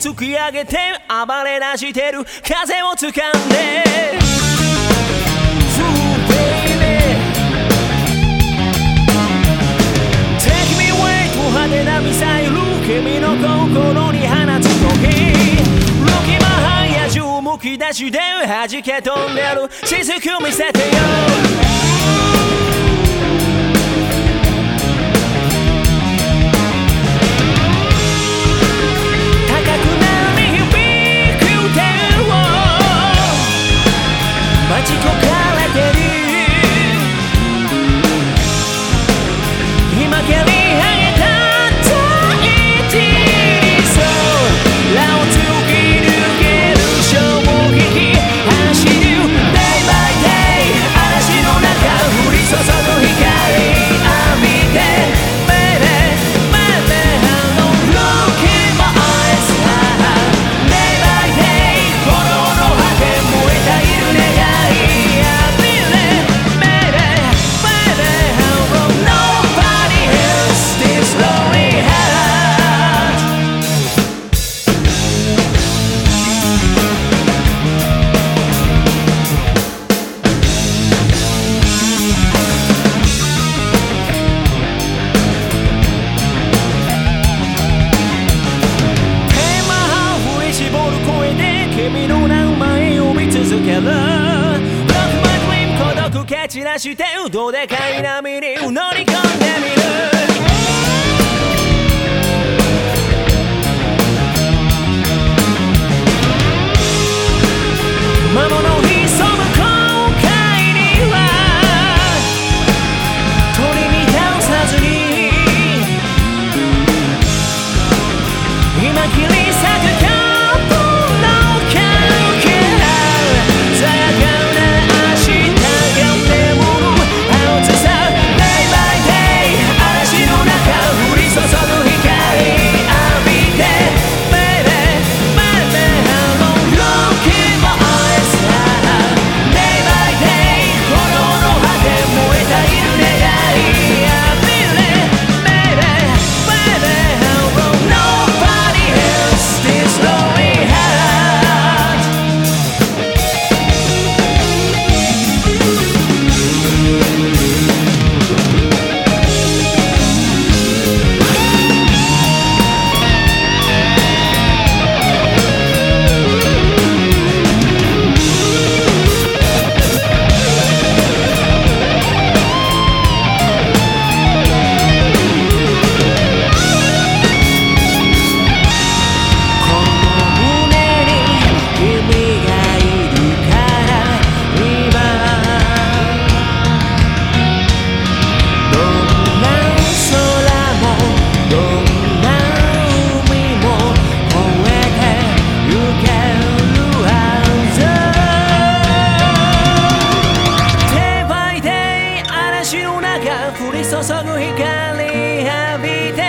突き上げて暴れ出してる。風を掴んで。ミサイル。君の心に放つ時力魔半野獣むき出しで弾け飛んでる。雫見せてよ。ム Love my dream 孤独蹴散らしてうどでかい波に乗り込んでみる。finally have.